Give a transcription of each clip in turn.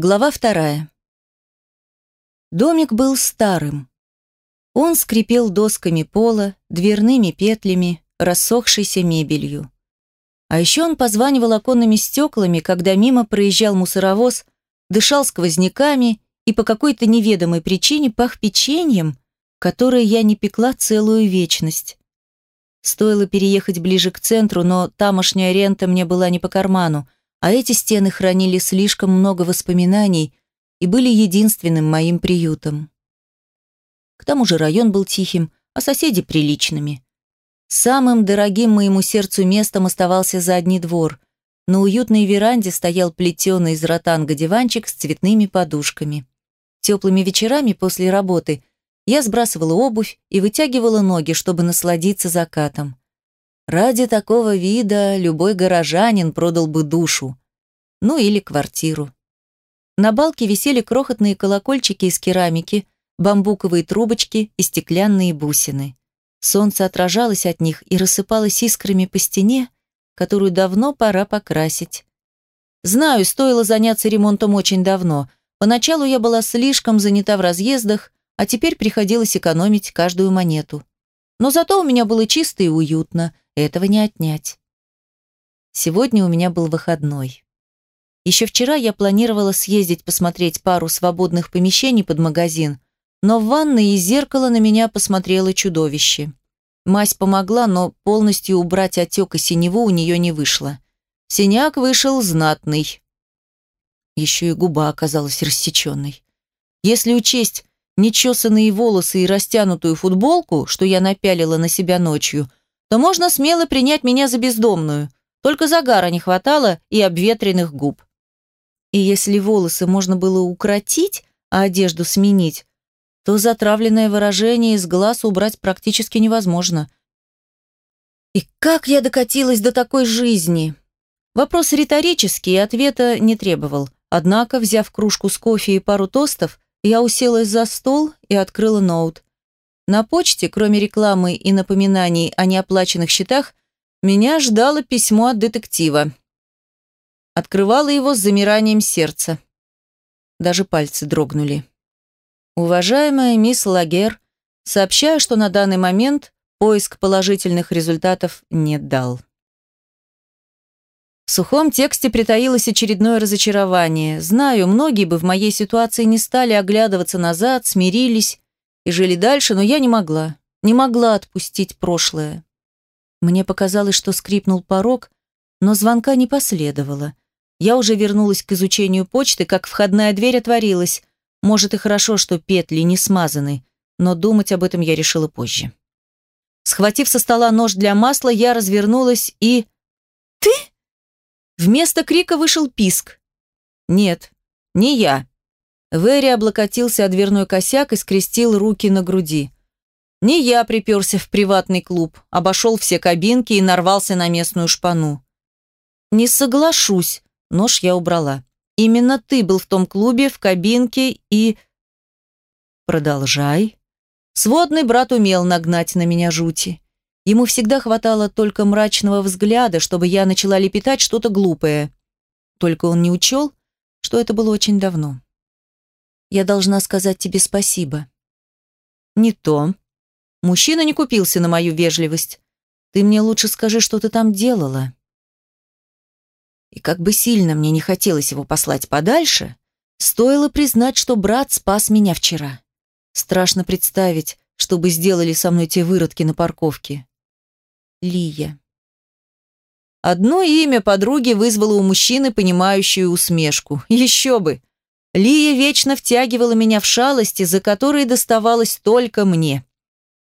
Глава вторая. Домик был старым. Он скрипел досками пола, дверными петлями, рассохшейся мебелью. А еще он позванивал оконными стеклами, когда мимо проезжал мусоровоз, дышал сквозняками и по какой-то неведомой причине пах печеньем, которое я не пекла целую вечность. Стоило переехать ближе к центру, но тамошняя рента мне была не по карману, а эти стены хранили слишком много воспоминаний и были единственным моим приютом. К тому же район был тихим, а соседи приличными. Самым дорогим моему сердцу местом оставался задний двор. На уютной веранде стоял плетеный из ротанга диванчик с цветными подушками. Теплыми вечерами после работы я сбрасывала обувь и вытягивала ноги, чтобы насладиться закатом. Ради такого вида любой горожанин продал бы душу. Ну или квартиру. На балке висели крохотные колокольчики из керамики, бамбуковые трубочки и стеклянные бусины. Солнце отражалось от них и рассыпалось искрами по стене, которую давно пора покрасить. Знаю, стоило заняться ремонтом очень давно. Поначалу я была слишком занята в разъездах, а теперь приходилось экономить каждую монету. Но зато у меня было чисто и уютно, этого не отнять. Сегодня у меня был выходной. Еще вчера я планировала съездить посмотреть пару свободных помещений под магазин, но в ванной из зеркала на меня посмотрело чудовище. Мазь помогла, но полностью убрать отек и синеву у нее не вышло. Синяк вышел знатный. Еще и губа оказалась рассеченной. Если учесть нечесанные волосы и растянутую футболку, что я напялила на себя ночью, то можно смело принять меня за бездомную. Только загара не хватало и обветренных губ. И если волосы можно было укоротить, а одежду сменить, то затравленное выражение из глаз убрать практически невозможно. И как я докатилась до такой жизни? Вопрос риторический, ответа не требовал. Однако, взяв кружку с кофе и пару тостов, я уселась за стол и открыла ноут. На почте, кроме рекламы и напоминаний о неоплаченных счетах, меня ждало письмо от детектива. Открывала его с замиранием сердца. Даже пальцы дрогнули. Уважаемая мисс Лагер, сообщаю, что на данный момент поиск положительных результатов не дал. В сухом тексте притаилось очередное разочарование. Знаю, многие бы в моей ситуации не стали оглядываться назад, смирились и жили дальше, но я не могла. Не могла отпустить прошлое. Мне показалось, что скрипнул порог, но звонка не последовало. Я уже вернулась к изучению почты, как входная дверь отворилась. Может и хорошо, что петли не смазаны, но думать об этом я решила позже. Схватив со стола нож для масла, я развернулась и... «Ты?» Вместо крика вышел писк. «Нет, не я». Вэри облокотился о дверной косяк и скрестил руки на груди. Не я приперся в приватный клуб, обошел все кабинки и нарвался на местную шпану. «Не соглашусь», нож я убрала. Именно ты был в том клубе, в кабинке и... Продолжай. Сводный брат умел нагнать на меня жути. Ему всегда хватало только мрачного взгляда, чтобы я начала лепетать что-то глупое. Только он не учел, что это было очень давно. Я должна сказать тебе спасибо. Не то. Мужчина не купился на мою вежливость. Ты мне лучше скажи, что ты там делала. И как бы сильно мне не хотелось его послать подальше, стоило признать, что брат спас меня вчера. Страшно представить, что бы сделали со мной те выродки на парковке. Лия. Одно имя подруги вызвало у мужчины понимающую усмешку. Еще бы! Лия вечно втягивала меня в шалости, за которые доставалось только мне.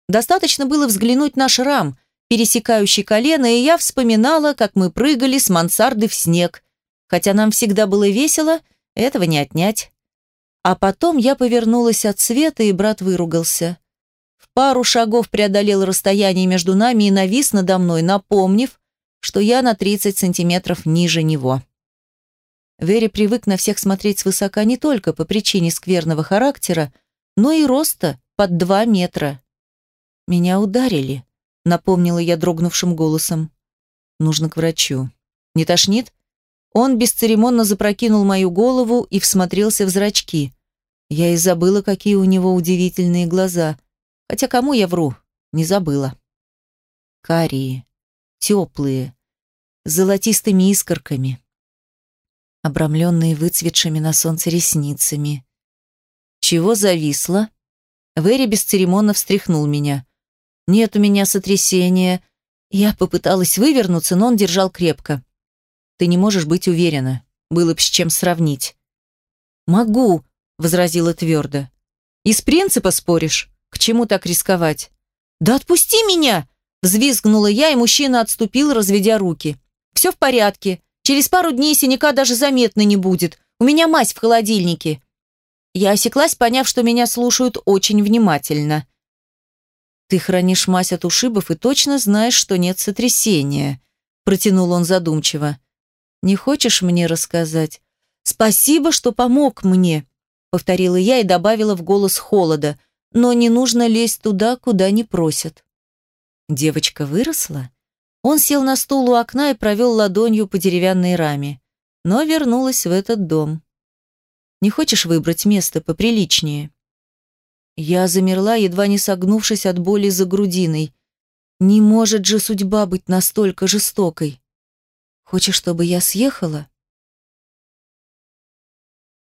Достаточно было взглянуть на шрам, пересекающий колено, и я вспоминала, как мы прыгали с мансарды в снег. Хотя нам всегда было весело, этого не отнять. А потом я повернулась от света, и брат выругался. В пару шагов преодолел расстояние между нами и навис надо мной, напомнив, что я на 30 сантиметров ниже него. Вери привык на всех смотреть свысока не только по причине скверного характера, но и роста под два метра. Меня ударили напомнила я дрогнувшим голосом. Нужно к врачу. Не тошнит? Он бесцеремонно запрокинул мою голову и всмотрелся в зрачки. Я и забыла, какие у него удивительные глаза. Хотя кому я вру, не забыла. Карие, теплые, золотистыми искорками, обрамленные выцветшими на солнце ресницами. Чего зависло? Вэри бесцеремонно встряхнул меня. «Нет у меня сотрясения». Я попыталась вывернуться, но он держал крепко. «Ты не можешь быть уверена. Было бы с чем сравнить». «Могу», — возразила твердо. «Из принципа споришь? К чему так рисковать?» «Да отпусти меня!» — взвизгнула я, и мужчина отступил, разведя руки. «Все в порядке. Через пару дней синяка даже заметно не будет. У меня мазь в холодильнике. Я осеклась, поняв, что меня слушают очень внимательно. «Ты хранишь мазь от ушибов и точно знаешь, что нет сотрясения», протянул он задумчиво. «Не хочешь мне рассказать?» «Спасибо, что помог мне», повторила я и добавила в голос холода, «но не нужно лезть туда, куда не просят». Девочка выросла? Он сел на стул у окна и провел ладонью по деревянной раме, но вернулась в этот дом. Не хочешь выбрать место поприличнее?» Я замерла, едва не согнувшись от боли за грудиной. Не может же судьба быть настолько жестокой. Хочешь, чтобы я съехала?